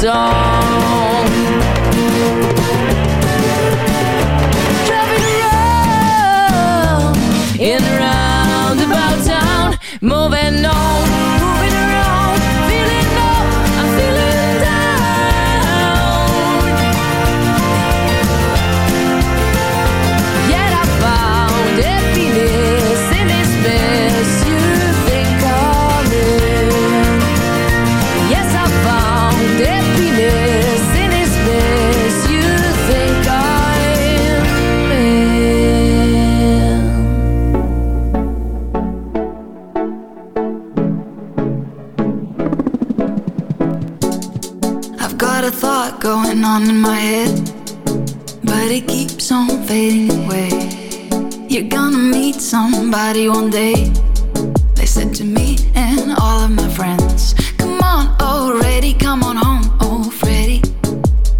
song In my head, but it keeps on fading away. You're gonna meet somebody one day. They said to me and all of my friends, Come on oh, already, come on home, oh Freddy.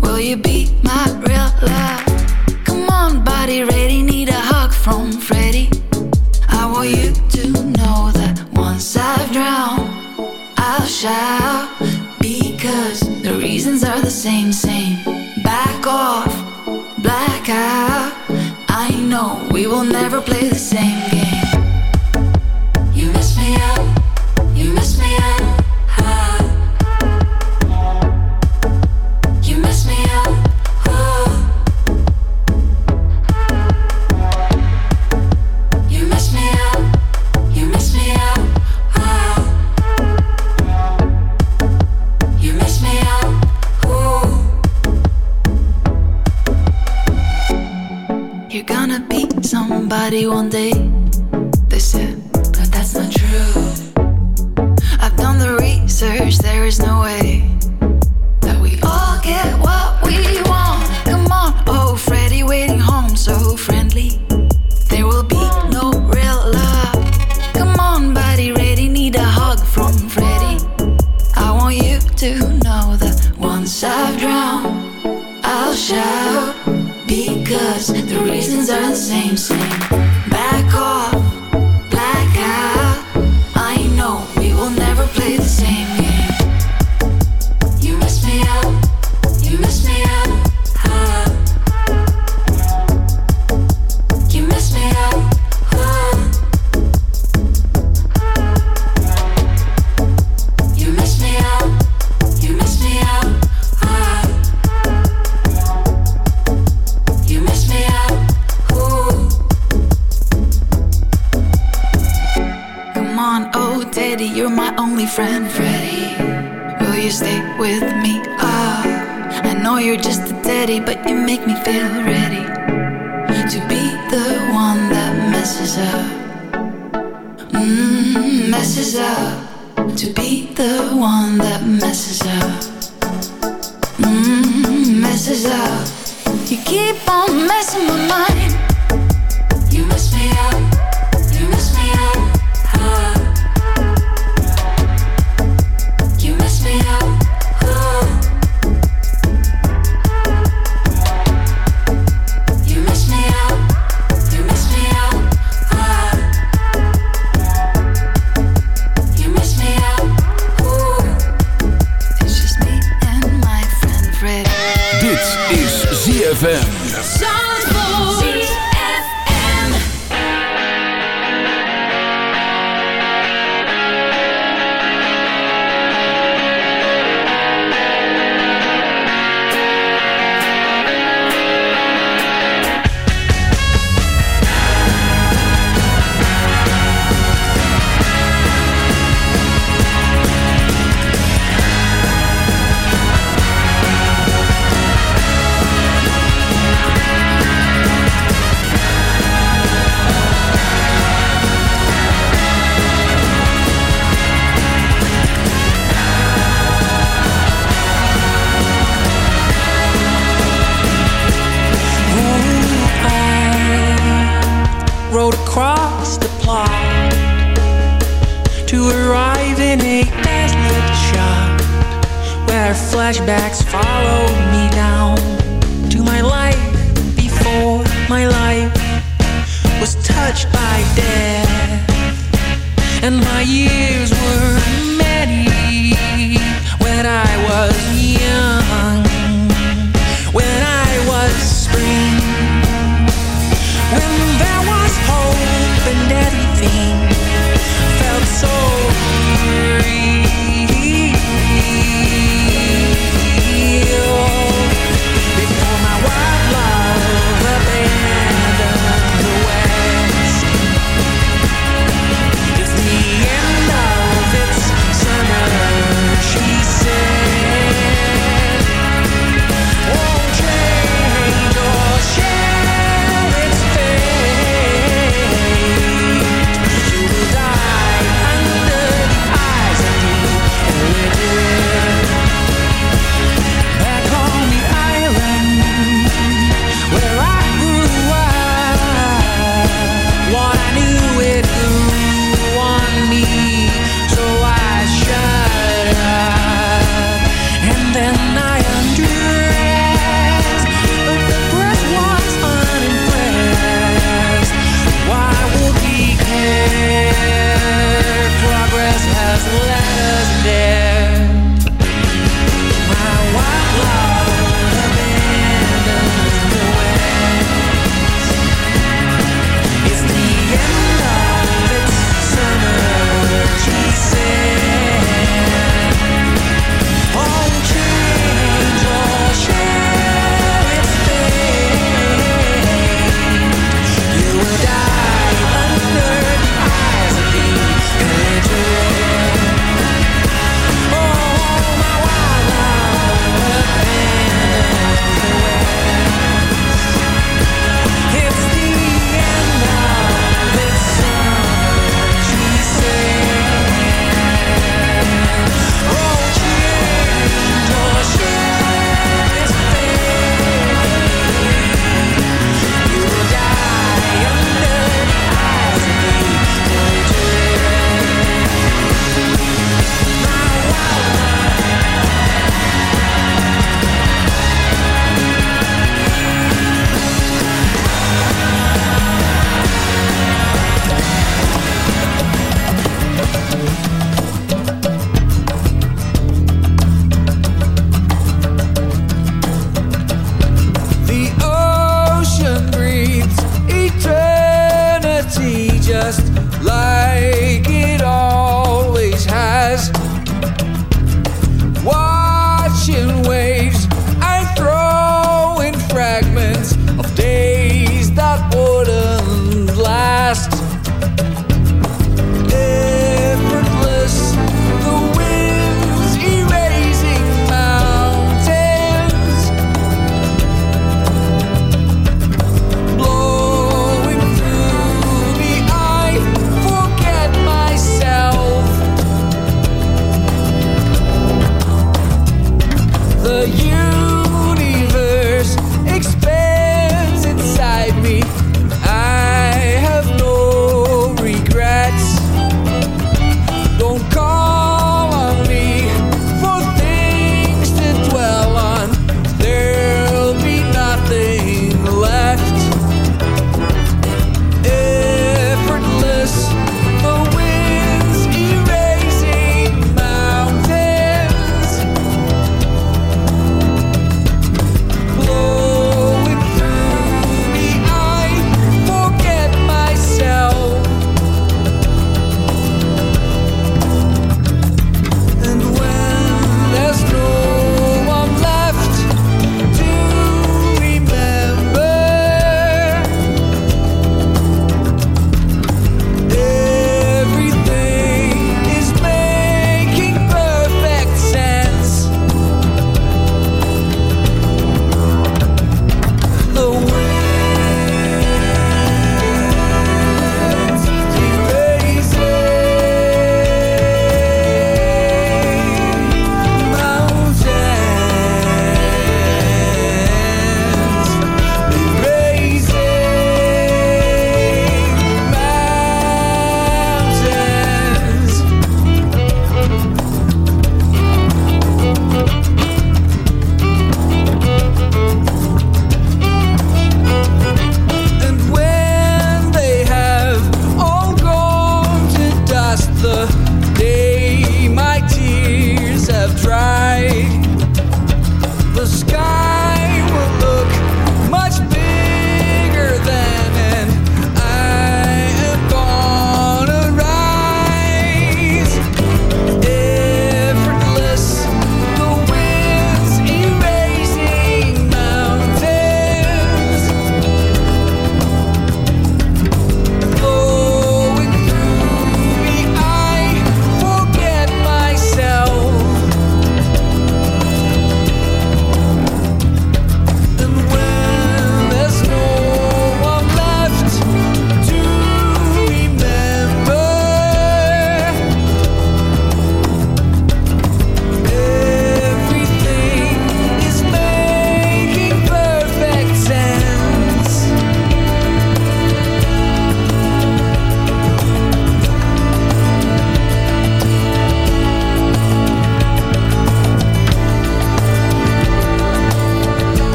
Will you be my real love? Come on, body ready, need a hug from Freddy. I want you to know that once I've drowned, I'll shout because reasons are the same, same. Back off, blackout. I know we will never play the same game. one day. friend Freddy. Will you stay with me? Ah, oh, I know you're just a daddy, but you make me feel ready to be the one that messes up. Mm, messes up. To be the one that messes up. Mm, messes up. You keep on messing my mind. road across the plot to arrive in a desolate shop where flashbacks follow me down to my life before my life was touched by death and my years were many when I was young.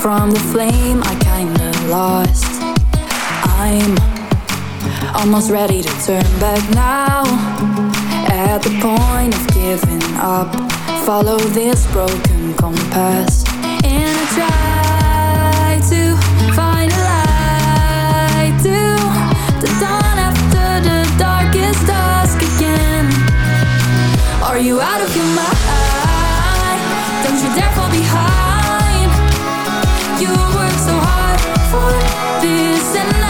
from the flame I kinda lost. I'm almost ready to turn back now. At the point of giving up Follow this broken compass. And I try to find a light to The dawn after the darkest dusk again. Are you out of your mind? Don't you dare fall this and I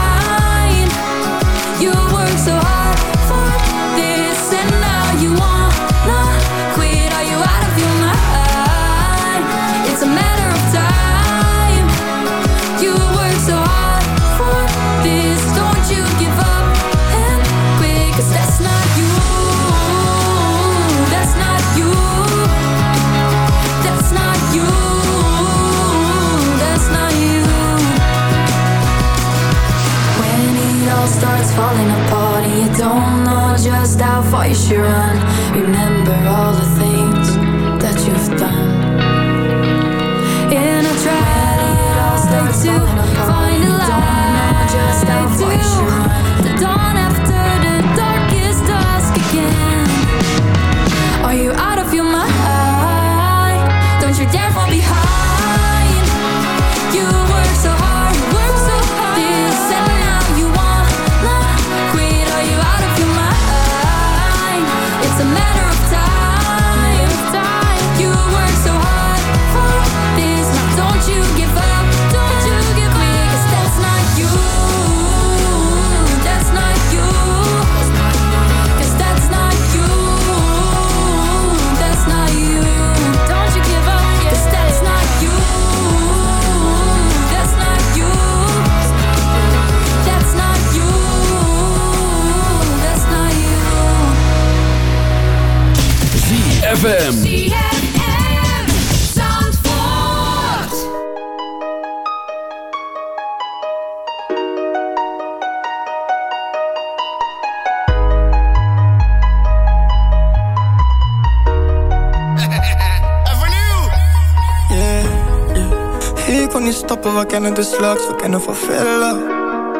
We kennen de slags, we kennen van villa.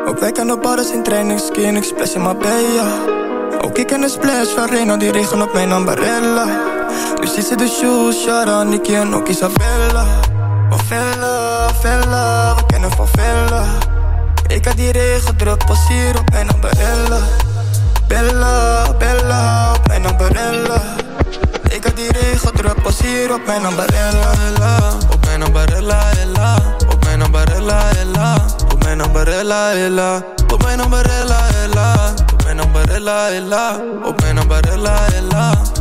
Ook wij kennen bars in training, skin, ik splash in Marbella. Ook ik ken de splash van Reno, die regen op mijn ambarella. Nu ziet ze de shoes, Shara, Nicky en ook Isabella. Van villa, villa, we kennen van villa. Ik had die regen druk, pas hier op mijn ambarella. Bella, Bella, op mijn ambarella. Ik had die regen druk, pas hier op mijn ambarella. Op mijn ambarella, ella mijn umbrella, ella. Con mijn umbrella, ella. Con mijn umbrella, ella. Con mijn umbrella, ella. Con mijn umbrella, ella.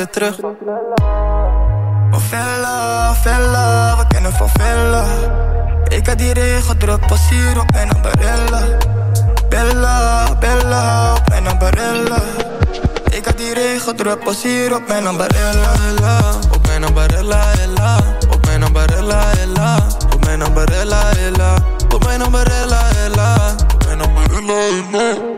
terug. Van Vella, Vella, we kennen van Vella. Ik had die regen druk, pas hier op mijn ambarella. Bella, Bella, op mijn ambarella. Ik had die regen druk, pas hier op mijn ambarella. Op mijn ambarella, ella. Op mijn ambarella, ella. Op mijn ambarella, ella. Op mijn ambarella, ella. Op mijn ambarella, ella.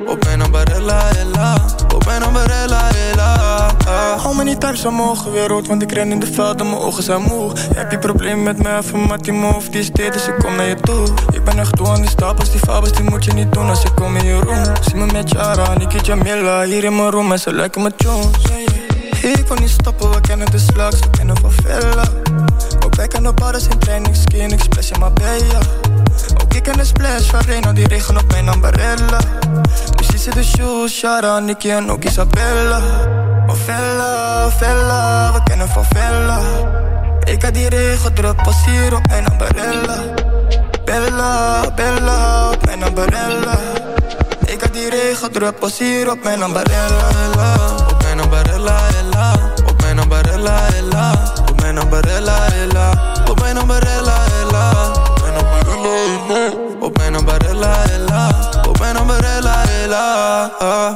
Op mijn ambarella, ella. Op mijn ambarella, ella. Hou me niet thuis omhoog, weer rood, want ik ren in de veld en mijn ogen zijn moe. Heb je probleem met mij, maar die move, die is dit, dus ik kom naar je toe. Ik ben echt toe aan die stapels, die fabels, die moet je niet doen als ik kom in je room. Zie me met Jara, Niki Jamila, hier in mijn room en ze lijken me Jones. Ik wil niet stoppen, we kennen de slags, we kennen van Villa. Ook wij kennen bars in training, skin, ik splash in. Ook ik ken de splash van Reno, die regen op mijn ambarella. Nu ziet ze de shoes, Shara, Nicky en ook Isabella. Van Villa, Villa, we kennen van Villa. Ik had die regen druk, hier op mijn ambarella. Bella, Bella, op mijn ambarella. Ik had die regen druk, op mijn ambarella. Op mijn ambarella, ella. Op mijn ambarella, ella. Op mijn ambarella, ella. Op mijn ambarella, ella. Op mijn ambarella, ella. Op mijn ambarella, ella.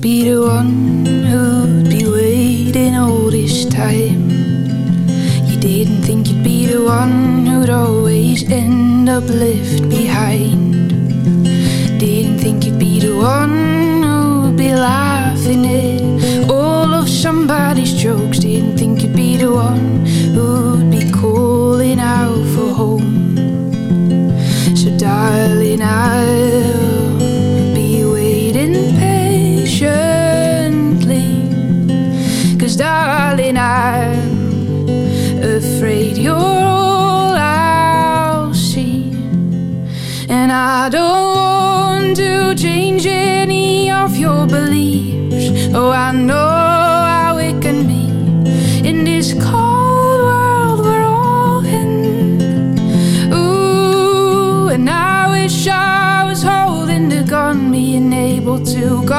Be the one who'd be waiting all this time. You didn't think you'd be the one who'd always end up left behind. Didn't think you'd be the one who'd be laughing at all of somebody's jokes. Didn't think you'd be the one who'd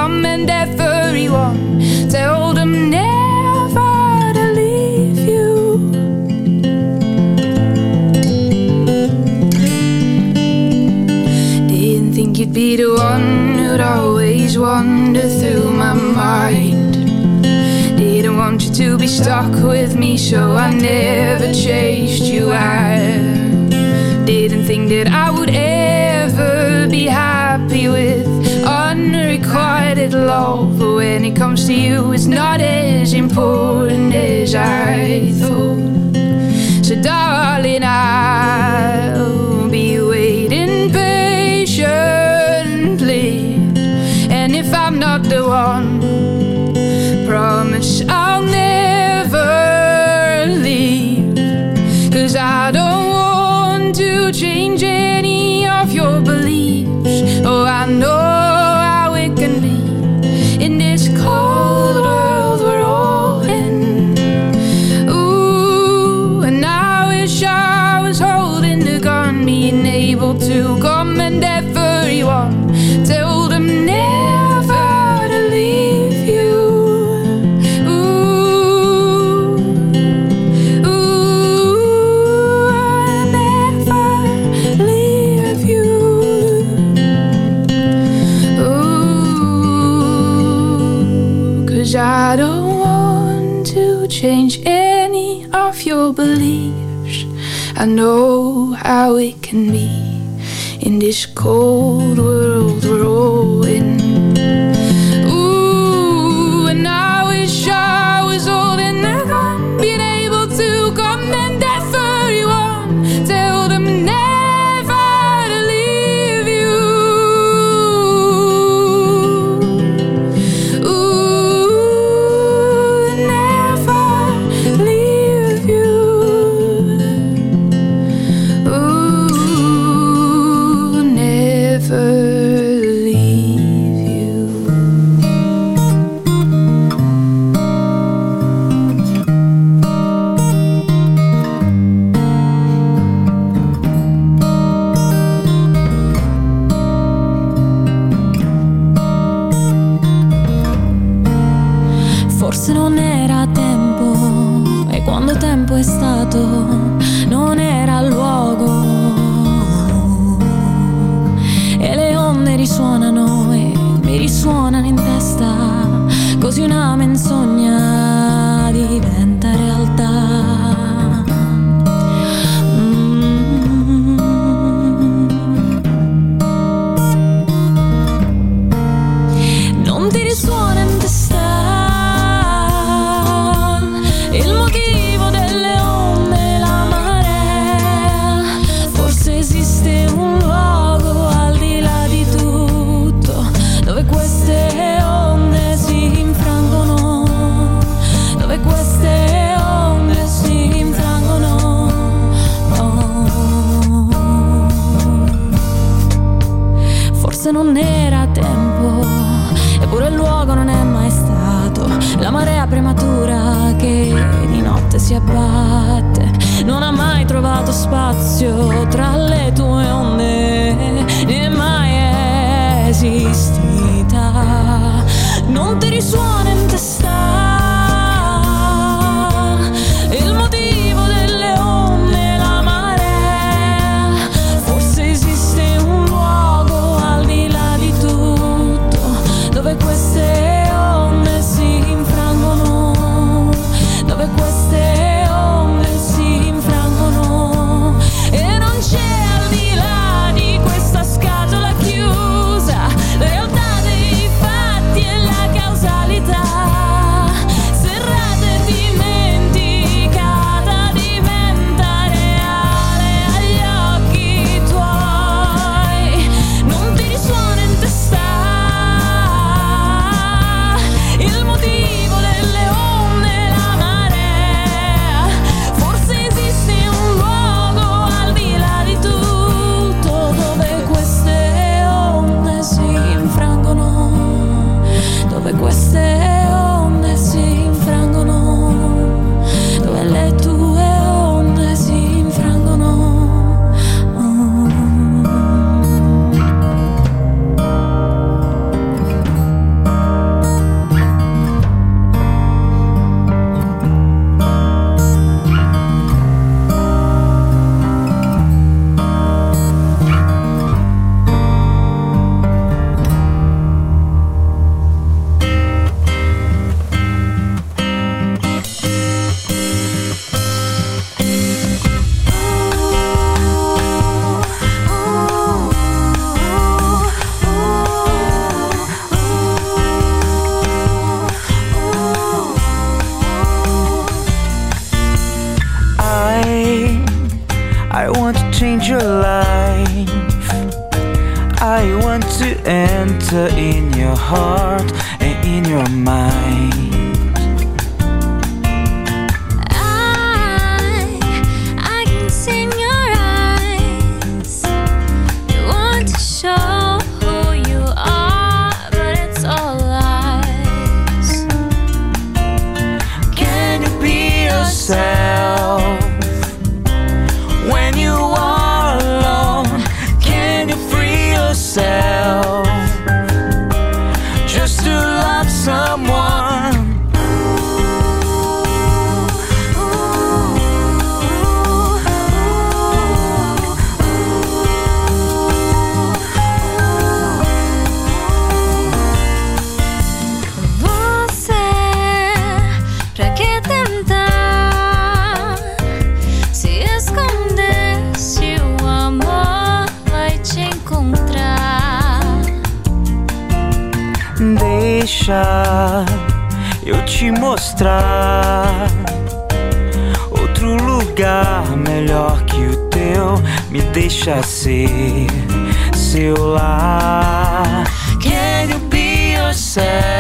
commend everyone, tell them never to leave you. Didn't think you'd be the one who'd always wander through my mind. Didn't want you to be stuck with me, so I never chased you out. It comes to you, it's not as important as I thought. So, darling, I'll know how it can be in this cold in your heart and in your mind. Ser seu lar. Can you be yourself?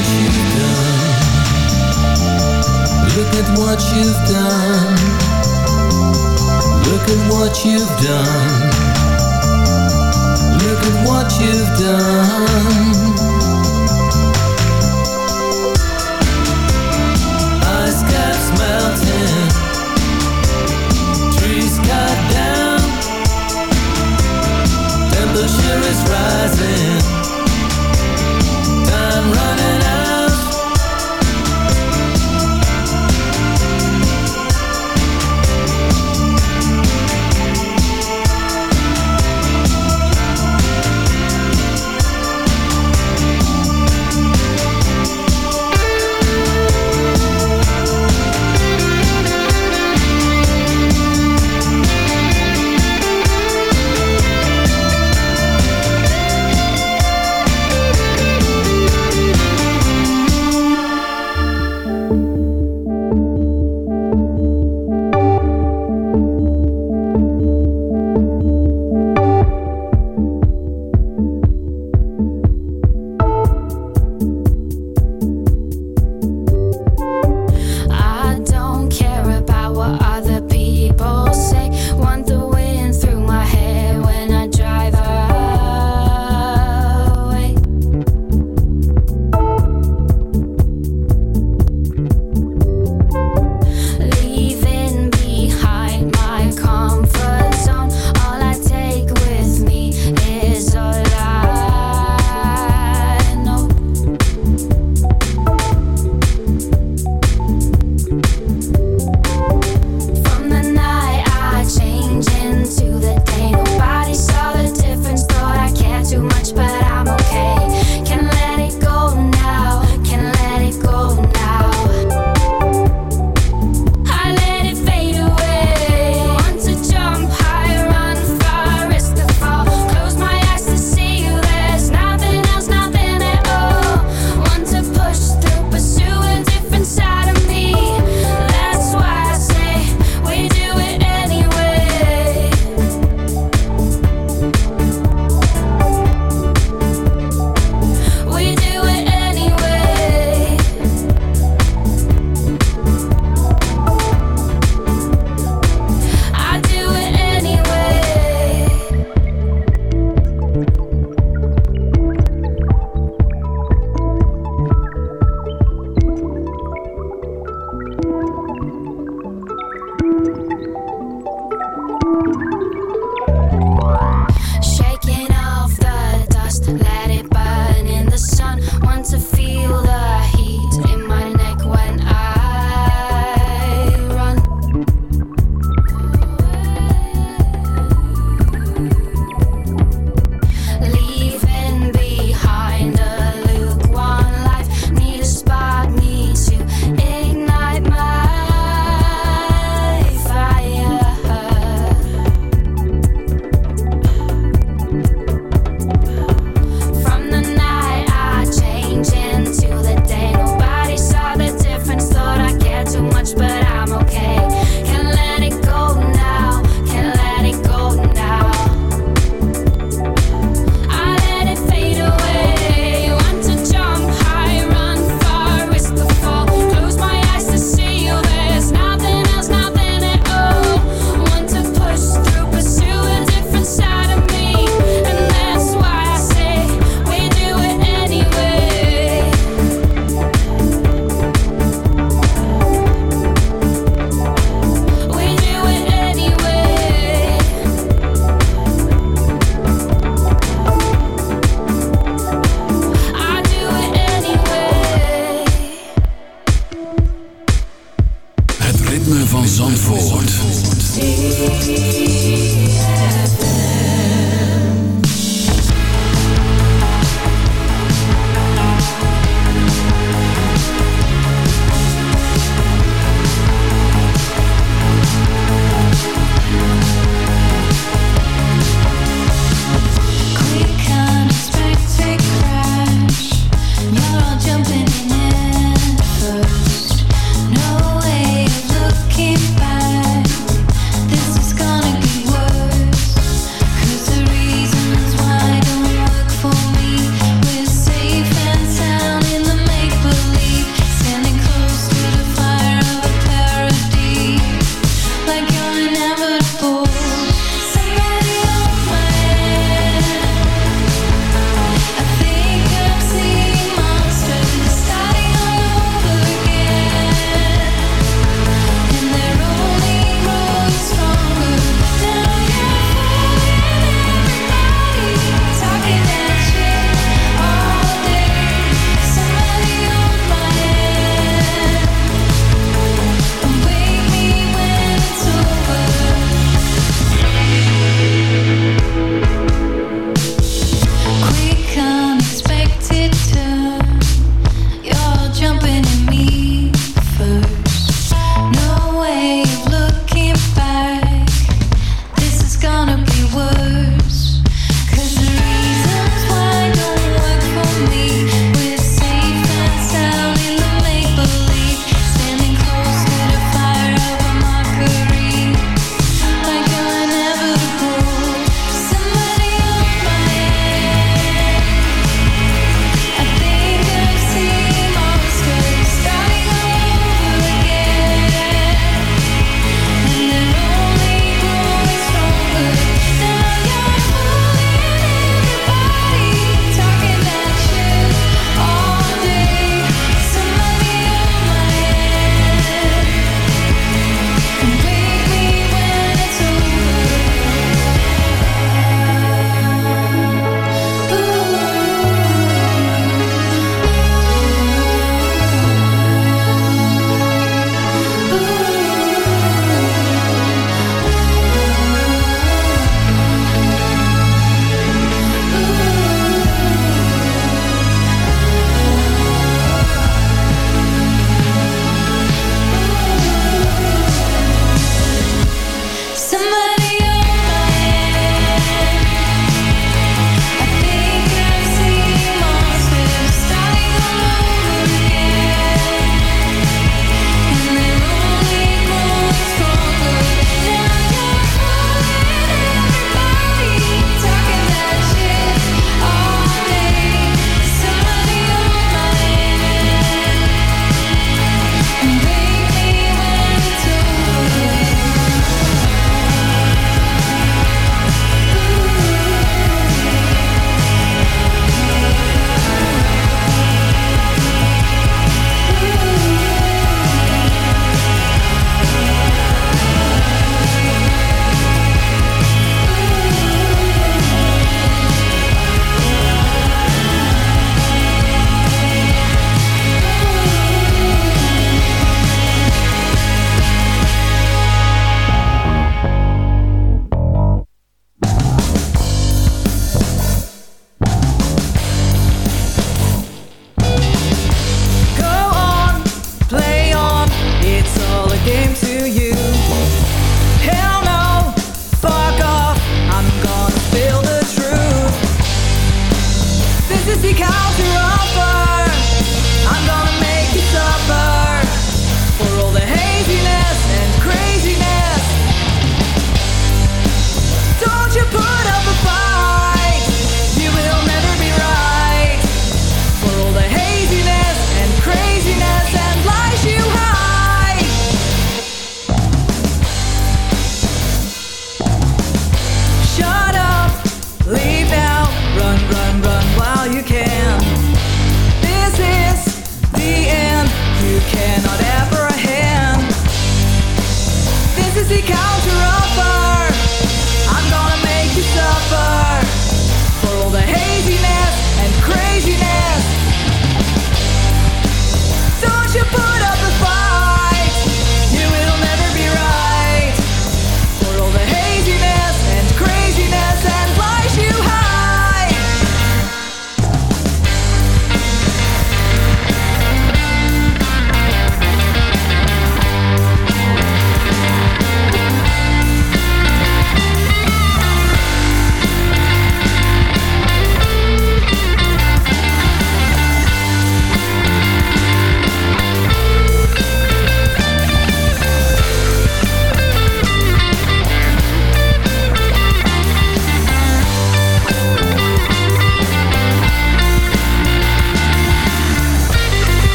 what you've done. Look at what you've done. Look at what you've done. Look at what you've done. Ice caps melting. Trees cut down. Temperature is rising.